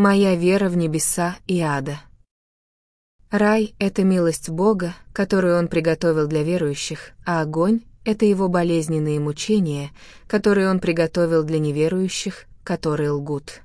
моя вера в небеса и ада. Рай — это милость Бога, которую Он приготовил для верующих, а огонь — это Его болезненные мучения, которые Он приготовил для неверующих, которые лгут.